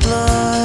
blood.